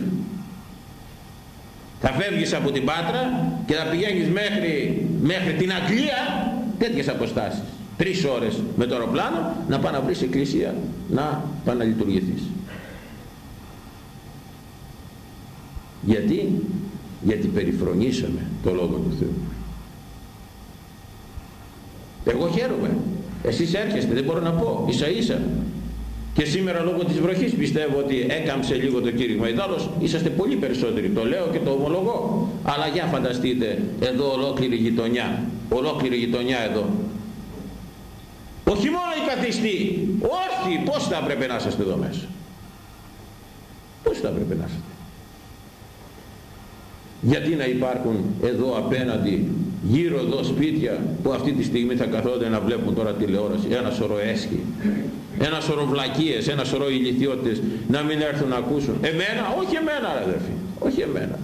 Θα φεύγεις από την Πάτρα και θα πηγαίνεις μέχρι, μέχρι την Αγγλία. Τέτοιες αποστάσεις. Τρεις ώρες με το αεροπλάνο να πάει να βρεις εκκλησία να πάει να λειτουργηθείς. Γιατί; Γιατί περιφρονήσαμε το Λόγο του Θεού. Εγώ χαίρομαι. Εσείς έρχεστε δεν μπορώ να πω. Ίσα ίσα και σήμερα λόγω της βροχής πιστεύω ότι έκαμψε λίγο το κήρυγμα. Ιδάλλως είσαστε πολύ περισσότεροι, το λέω και το ομολογώ. Αλλά για φανταστείτε εδώ ολόκληρη γειτονιά, ολόκληρη γειτονιά εδώ. Όχι μόνο οι καθιστοί, όχι, πώς θα έπρεπε να είστε εδώ μέσα. Πώς θα έπρεπε να είστε. Γιατί να υπάρχουν εδώ απέναντι γύρω εδώ σπίτια που αυτή τη στιγμή θα καθόνται να βλέπουν τώρα τηλεόραση. Ένα σωρό έσχη ένα σωρό βλακίες, ένα σωρό ηλικιώτες να μην έρθουν να ακούσουν. Εμένα, όχι εμένα ρε αδερφοί όχι εμένα.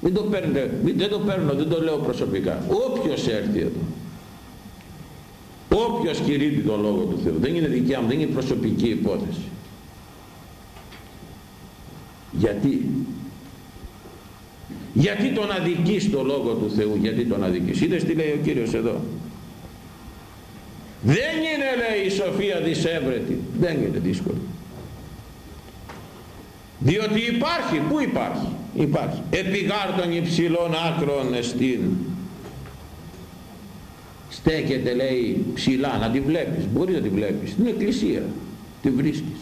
Μην το παίρνετε, δεν το παίρνω, δεν το λέω προσωπικά. Όποιος έρθει εδώ όποιος κηρύττει τον Λόγο του Θεού δεν είναι δικιά μου, δεν είναι προσωπική υπόθεση. Γιατί γιατί τον αδικείς το Λόγο του Θεού γιατί τον αδικείς. Είδες τι λέει ο Κύριος εδώ. Δεν είναι λέει η σοφία δυσέβρετη. Δεν είναι δύσκολο. Διότι υπάρχει. Πού υπάρχει; Υπάρχει. Επιγάρ των υψηλών άκρων εστίν. Στέκεται λέει ψηλά να τη βλέπεις. Μπορείς να τη βλέπεις. Στην εκκλησία τη βρίσκεις.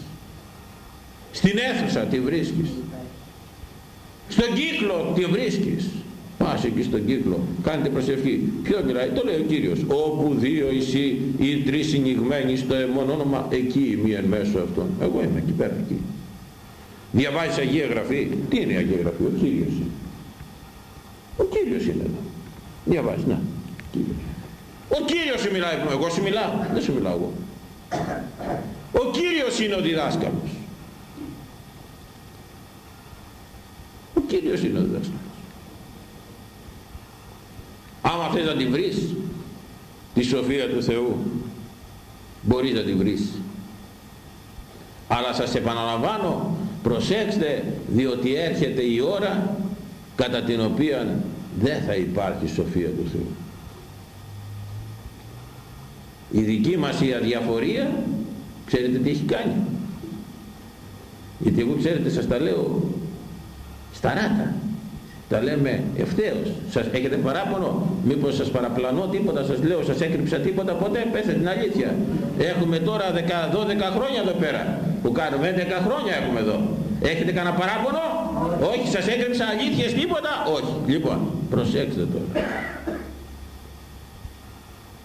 Στην αίθουσα τη βρίσκεις στον κύκλο τη βρίσκεις. Πας εκεί στον κύκλο κάνετε προσευχή. Ποιο μιλάει το λέει ο Κύριος. Όπου δύο εσύ ή τρεις συνηγμένοι στο εμόν όνομα εκεί μία εν μέσω αυτών. Εγώ είμαι εκεί πέρα εκεί. Διαβάζεις Αγία Γραφή. Τι είναι η Αγία Γραφή ο Κύριος ο Κύριος είναι εδώ. Διαβάζεις να. Κύριος. ο Κύριος σου μιλάει εγώ σου μιλάω. Δεν σου μιλάω εγώ. Ο Κύριος είναι ο διδάσκαλος Κύριος είναι ο διδάσκαλος άμα θες να την βρεις τη σοφία του Θεού μπορείς να την βρεις. Αλλά σας επαναλαμβάνω προσέξτε διότι έρχεται η ώρα κατά την οποία δεν θα υπάρχει σοφία του Θεού. Η δική μας η αδιαφορία ξέρετε τι έχει κάνει. Γιατί εγώ ξέρετε σας τα λέω σταράτα τα λέμε ευθέως. Σας έχετε παράπονο. Μήπως σας παραπλανώ τίποτα σας λέω σας έκρυψα τίποτα ποτέ. Πέστε την αλήθεια. Έχουμε τώρα 12 χρόνια εδώ πέρα. Που κάνουμε 11 χρόνια έχουμε εδώ. Έχετε κανένα παράπονο; Όχι σας έκρυψα αλήθειες τίποτα; Όχι. Λοιπόν προσέξτε τώρα.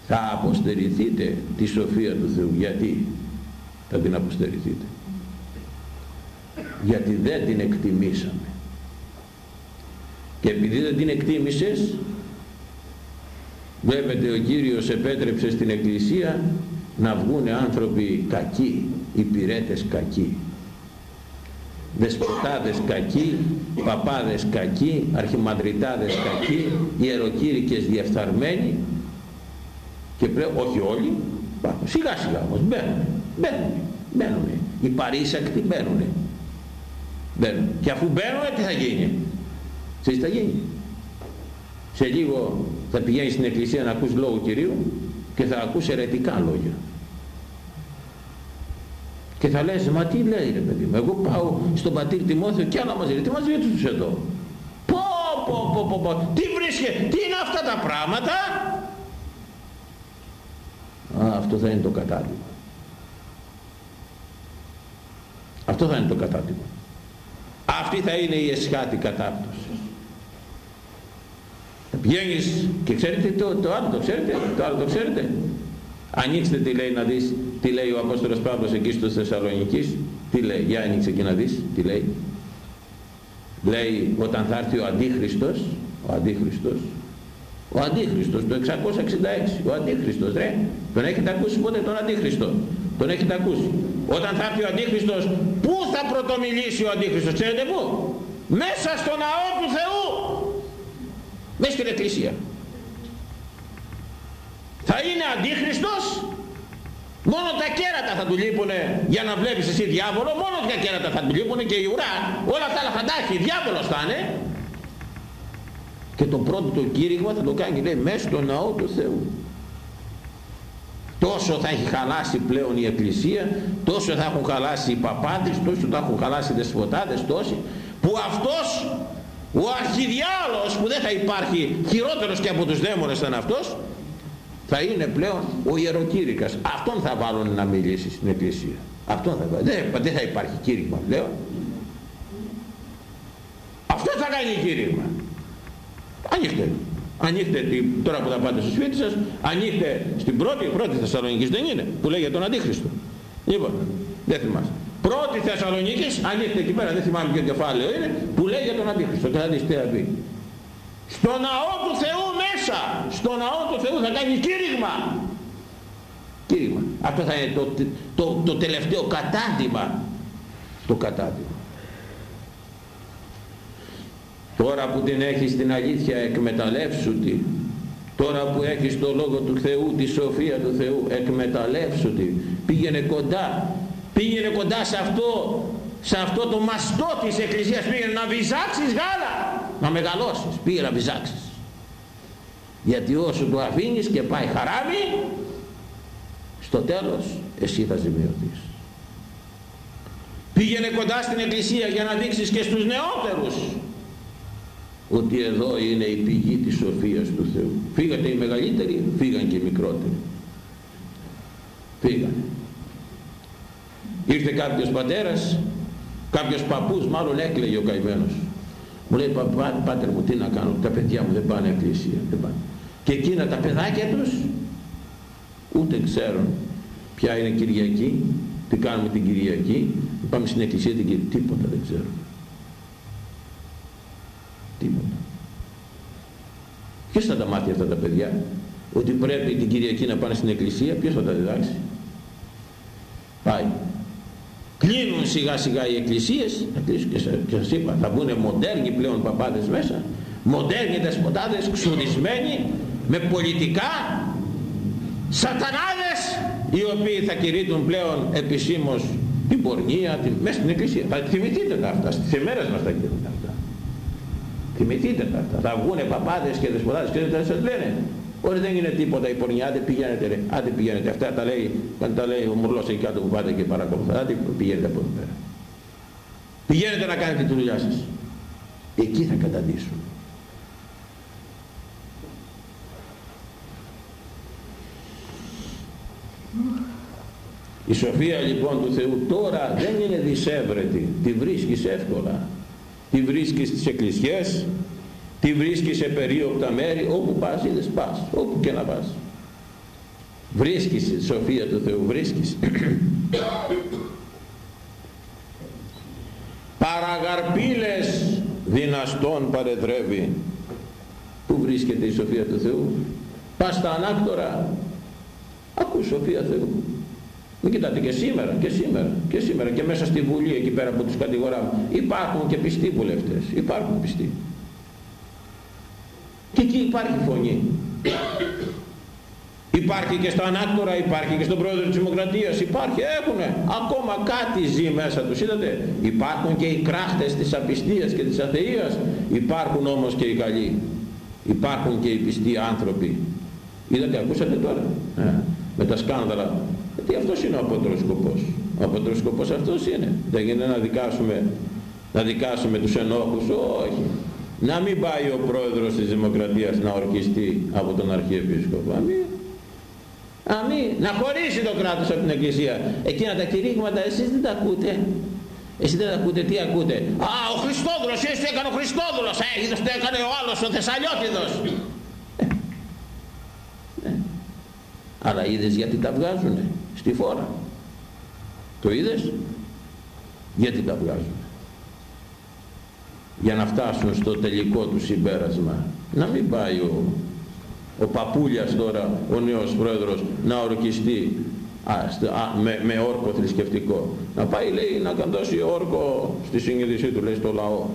Θα αποστερηθείτε τη σοφία του Θεού. Γιατί; Θα την αποστερηθείτε. Γιατί δεν την εκτιμήσαμε και επειδή δεν την εκτίμησες βλέπετε ο Κύριος επέτρεψε στην Εκκλησία να βγουν άνθρωποι κακοί υπηρέτες κακοί. Δεσποτάδες κακοί παπάδες κακοί αρχιμαντριτάδες κακοί ιεροκήρυκες διεφθαρμένοι. Και πρέπει, όχι όλοι σιγά σιγά όμως μπαίνουν μπαίνουν, μπαίνουν οι παρήσακτοι μπαίνουν μπαίνουν και αφού μπαίνουν τι θα γίνει; Ξέρεις τι θα γίνει; Σε λίγο θα πηγαίνεις στην εκκλησία να ακούς λόγο Κυρίου και θα ακούς ερετικά λόγια. Και θα λες, μα τι λέει ρε παιδί μου, εγώ πάω στον πατήρ Τιμόθεο και άλλα μαζί, τι μας τους εδώ. Πω, πω, πω, πω, πω, τι βρίσκε, τι είναι αυτά τα πράγματα; Α, αυτό θα είναι το κατάτημα. Αυτό θα είναι το κατάτημα. Αυτή θα είναι η εσχάτη κατάπτωση. Πηγαίνεις και ξέρετε το, το άλλο το ξέρετε, το άλλο το ξέρετε. Ανοίξτε τι λέει να δεις, τι λέει ο Απόστολος Παύλος εκεί στο Θεσσαλονικής, τι λέει, για ανοίξε και να δεις, τι λέει. Λέει όταν θα έρθει ο Αντίχριστος, ο Αντίχριστος, ο Αντίχριστος το 666, ο Αντίχριστος ρε, τον έχετε ακούσει ποτέ τον Αντίχριστο, τον έχετε ακούσει; Όταν θα έρθει ο Αντίχριστος, πού θα πρωτομιλήσει ο Αντίχριστος, ξέρετε πού, μέσα στο ναό του Θεού μέσα στην εκκλησία. Θα είναι αντίχριστος μόνο τα κέρατα θα του λείπουνε για να βλέπεις εσύ διάβολο μόνο τα κέρατα θα του λείπουνε και η ουρά όλα αυτά θα τα έχει διάβολος θα είναι. Και το πρώτο το κήρυγμα θα το κάνει λέει μέσα στο ναό του Θεού τόσο θα έχει χαλάσει πλέον η Εκκλησία τόσο θα έχουν χαλάσει οι παπάδες τόσο θα έχουν χαλάσει οι δεσποτάδες τόσοι που αυτός ο αρχιδιάλος που δεν θα υπάρχει χειρότερος και από τους δαίμονες ήταν αυτός θα είναι πλέον ο ιεροκήρυκας. Αυτόν θα βάλουν να μιλήσει στην εκκλησία. Αυτόν θα βάλουν. Δεν, δεν θα υπάρχει κήρυγμα πλέον. Αυτό θα κάνει κήρυγμα. Ανοίχτε. Ανοίχτε τώρα που θα πάτε στο σπίτι σας ανοίχτε στην πρώτη πρώτη Θεσσαλονίκης δεν είναι που λέγεται τον Αντίχριστο. Λοιπόν δεν θυμάστε Πρώτη Θεσσαλονίκης, ανοίχτε εκεί πέρα, δεν θυμάμαι ποιο κεφάλαιο είναι, που λέει για τον Αντίχριστο και θα δεις τι θα πει. Στο ναό του Θεού μέσα, στο ναό του Θεού θα κάνει κήρυγμα. Κήρυγμα. Αυτό θα είναι το, το, το τελευταίο κατάντημα. Το κατάντημα. Τώρα που την έχεις την αλήθεια εκμεταλλεύσου τη. Τώρα που έχεις το Λόγο του Θεού, τη σοφία του Θεού, εκμεταλλεύσου τη. Πήγαινε κοντά πήγαινε κοντά σε αυτό σε αυτό το μαστό της εκκλησίας πήγαινε να βυζάξεις γάλα να μεγαλώσεις. Πήγαινε να βυζάξεις. Γιατί όσο το αφήνεις και πάει χαράμι στο τέλος εσύ θα ζημιωθείς. Πήγαινε κοντά στην εκκλησία για να δείξεις και στους νεότερους ότι εδώ είναι η πηγή της σοφίας του Θεού. Φύγατε οι μεγαλύτεροι φύγαν και οι μικρότεροι. Φύγανε ήρθε κάποιος πατέρας κάποιος παππούς μάλλον έκλαιγε ο καημένος. Μου λέει πα, πάτερ μου τι να κάνω τα παιδιά μου δεν πάνε εκκλησία δεν πάνε. και εκείνα τα παιδάκια τους ούτε ξέρουν ποια είναι Κυριακή τι κάνουμε την Κυριακή πάμε στην εκκλησία την Κυριακή τίποτα δεν ξέρουν. Τίποτα. Ποιος θα τα μάθει αυτά τα παιδιά ότι πρέπει την Κυριακή να πάνε στην εκκλησία ποιος θα τα διδάξει. Πάει. και κλείνουν σιγά σιγά οι εκκλησίες και σας είπα θα βγουν μοντέρνοι πλέον παπάδες μέσα μοντέρνοι δεσποτάδες ξουδισμένοι με πολιτικά σατανάδες οι οποίοι θα κηρύττουν πλέον επισήμως την πορνεία την, μέσα στην εκκλησία. Θα θυμηθείτε τα αυτά στις ημέρες μας θα γίνουν αυτά. Θυμηθείτε τα αυτά. Θα βγουν παπάδες και δεσποτάδες και θα σας λένε ότι δεν είναι τίποτα η πορνεία, άντε πηγαίνετε ρε, άντε πηγαίνετε. Αυτά τα λέει, όταν τα λέει ο Μουρλός εκεί κάτω που πάτε και παρακολουθά, άντε πηγαίνετε από εδώ πέρα. Πηγαίνετε να κάνετε τη δουλειά σας. Εκεί θα καταντήσουν. Η σοφία λοιπόν του Θεού τώρα δεν είναι δυσέβρετη, τη βρίσκεις εύκολα. Τη βρίσκεις στις εκκλησιές, τη βρίσκεις σε περίοπτα μέρη, όπου πας είδες πας, όπου και να πας. Βρίσκεις τη σοφία του Θεού, βρίσκεις. Παραγαρπίλες δυναστών παρεδρεύει. Πού βρίσκεται η σοφία του Θεού; Πας στα ανάκτορα. Ακούς σοφία Θεού. Μην κοιτάτε και σήμερα, και σήμερα, και σήμερα και μέσα στη Βουλή εκεί πέρα που τους κατηγοράμε. Υπάρχουν και πιστοί βουλευτές, υπάρχουν πιστοί. Και εκεί υπάρχει φωνή. Υπάρχει και στα ανάκτορα, υπάρχει και στον πρόεδρο της Δημοκρατίας, υπάρχει, έχουν ακόμα κάτι ζει μέσα τους, είδατε. Υπάρχουν και οι κράχτες της απιστίας και της αθείας, υπάρχουν όμως και οι καλοί. Υπάρχουν και οι πιστοί άνθρωποι. Είδατε, ακούσατε τώρα, ε, με τα σκάνδαλα. Γιατί αυτός είναι ο απότερος σκοπός. Ο απότερος σκοπός αυτός είναι. Δεν είναι να δικάσουμε, να δικάσουμε τους ενόχους, όχι να μην πάει ο πρόεδρος της Δημοκρατίας να ορκιστεί από τον Αρχιεπίσκοπο. Αμήν. Αμήν. Να χωρίσει το κράτος από την Εκκλησία. Εκείνα τα κηρύγματα εσείς δεν τα ακούτε. Εσείς δεν τα ακούτε, τι ακούτε; Α, ο Χριστόδουλος, εσείς το έκανε ο Χριστόδουλος. Ε, είδες το έκανε ο άλλος, ο Θεσσαλιώτιδος. Ε, ε. Αλλά είδες γιατί τα βγάζουνε στη φόρα. Το είδες; Γιατί τα βγάζουν για να φτάσουν στο τελικό του συμπέρασμα. Να μην πάει ο, ο Παπούλιας τώρα, ο νέος πρόεδρος, να ορκιστεί α, με, με όρκο θρησκευτικό. Να πάει λέει να δώσει όρκο στη συνείδησή του, λέει στο λαό.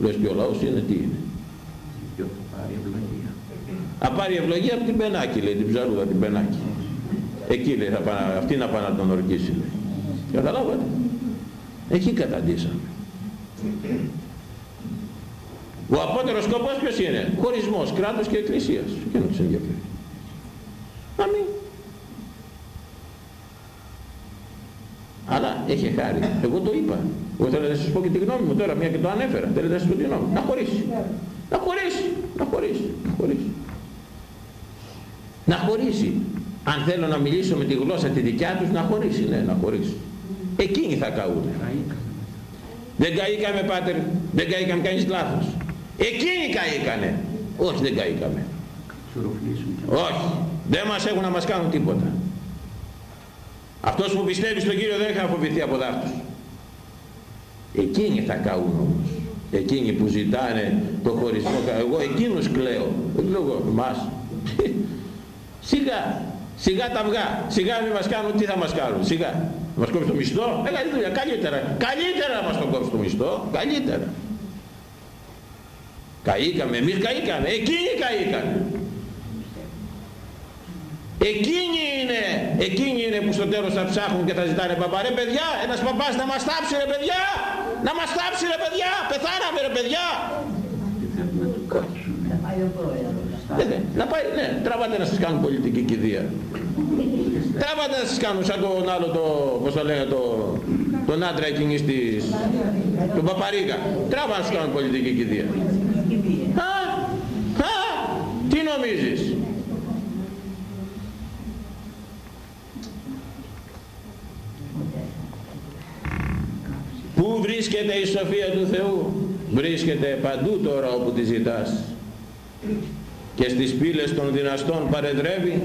Λες και ο λαός είναι τι είναι. Θα πάρει ευλογία από την Πενάκη λέει, την ψαρούδα την Πενάκη. Εκεί λέει, θα πάνε, αυτή να πάει να τον ορκίσει λέει. Καταλάβατε. Εκεί καταντήσαμε. Ο απότερος σκοπός ποιος είναι; Χωρισμός κράτος και εκκλησίας. Και να τους ενδιαφέρει. Αμήν. Αλλά έχει χάρη. Εγώ το είπα. Εγώ θέλω να σας πω και τη γνώμη μου τώρα, μια και το ανέφερα. Θέλετε να σας πω τη γνώμη μου. Να χωρίσεις. Να χωρίσεις. Να χωρίσεις. Να χωρίσεις. Να χωρίσει. Αν θέλω να μιλήσω με τη γλώσσα τη δικιά τους, να χωρίσει. Ναι, να χωρίσει. Εκείνοι θα καούν. Δεν καήκαμε πάτερ. Δεν καήκαμε κανείς λάθος. Εκείνοι καήκανε. Όχι δεν καήκαμε. Όχι. Δεν μας έχουν να μας κάνουν τίποτα. Αυτός που πιστεύει στον Κύριο δεν έχει να φοβηθεί από δάφτους. Εκείνοι θα καούν όμως. Εκείνοι που ζητάνε το χωρισμό. Εγώ εκείνους κλαίω. Δεν λέω εγώ. Εμάς. Σιγά. Σιγά τα αυγά. Σιγά μην μας κάνουν τι θα μας κάνουν. Σιγά. Μας κόψει το μισθό. Μεγάλη δουλειά. Καλύτερα. Καλύτερα να μας το κόψει το μισθό. Καλύτερα. Καήκαμε, εμείς καήκαμε, εκείνοι καήκανε. Εκείνοι είναι, εκείνοι είναι που στο τέλος θα ψάχνουν και θα ζητάνε παπά. Ρε παιδιά, ένας παπάς να μας τάψει ρε παιδιά, να μας τάψει ρε παιδιά, πεθάναμε ρε παιδιά. Ναι, ναι, να πάει, ναι, τραβάτε να σας κάνουν πολιτική κηδεία. Τραβάτε να σας κάνουν σαν τον άλλο το, πώς το λένε, το, τον άντρα εκείνης της, τον Παπαρίκα. Τραβάτε να σας κάνουν πολιτική κηδεία. Α, α, τι νομίζεις; Πού βρίσκεται η σοφία του Θεού; Βρίσκεται παντού τώρα όπου τη ζητάς. Και στις πύλες των δυναστών παρεδρεύει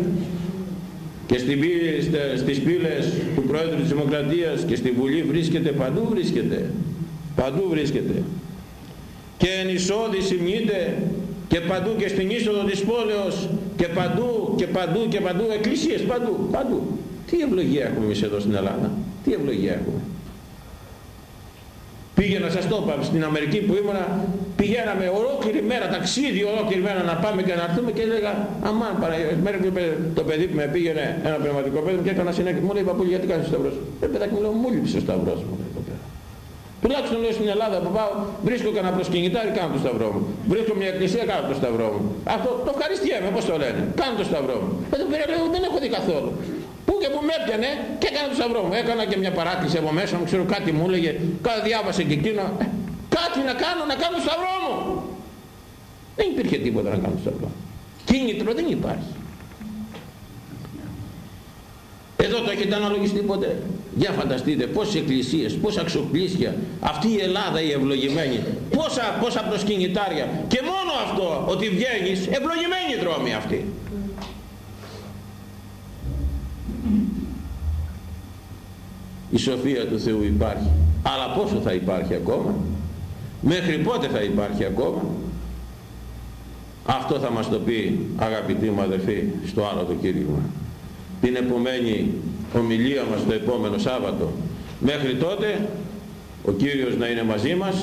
και στις πύλες του Πρόεδρου της Δημοκρατίας και στη Βουλή βρίσκεται παντού βρίσκεται. Παντού βρίσκεται και εν εισόδη συμνείται και παντού και στην είσοδο της πόλεως και παντού και παντού και παντού εκκλησίες παντού, παντού. Τι ευλογία έχουμε εμείς εδώ στην Ελλάδα, τι ευλογία έχουμε. Πήγαινα, σας το είπα, στην Αμερική που ήμουνα, πηγαίναμε ολόκληρη μέρα, ταξίδι ολόκληρη μέρα να πάμε και να έρθουμε και έλεγα, αμάν Παναγιώτη, μέρα που το παιδί που με πήγαινε, ένα πνευματικό παιδί μου και έκανα συνέχεια, μου λέει παππούλη γιατί κάνεις το σταυρό σου; Ε, παιδάκι μου λέω, μου λείψε ο σταυρός μου. Τουλάχιστον λέω στην Ελλάδα που πάω, βρίσκω κανένα προσκυνητάρι, κάνω το σταυρό μου. Βρίσκω μια εκκλησία, κάνω το σταυρό μου. Αυτό το ευχαριστιέμαι, πώς το λένε. Κάνω το σταυρό μου. Εδώ πέρα λέω, δεν έχω δει καθόλου. Πού και που με έπιανε και έκανα το σταυρό μου. Έκανα και μια παράκληση από μέσα μου, ξέρω κάτι μου έλεγε, κάτι διάβασε και εκείνο. Ε, κάτι να κάνω, να κάνω το σταυρό μου. Δεν υπήρχε τίποτα να κάνω το σταυρό. Κίνητρο δεν υπάρχει. Εδώ το έχετε αναλογιστεί ποτέ. Για φανταστείτε πόσες εκκλησίες, πόσα αξιοπλήσια, αυτή η Ελλάδα η ευλογημένη, πόσα, πόσα προσκυνητάρια και μόνο αυτό ότι βγαίνεις, ευλογημένοι δρόμοι αυτοί. Η σοφία του Θεού υπάρχει. Αλλά πόσο θα υπάρχει ακόμα; Μέχρι πότε θα υπάρχει ακόμα; Αυτό θα μας το πει αγαπητοί μου αδερφοί στο άλλο το κήρυγμα. Την επομένη ομιλία μας το επόμενο Σάββατο. Μέχρι τότε ο Κύριος να είναι μαζί μας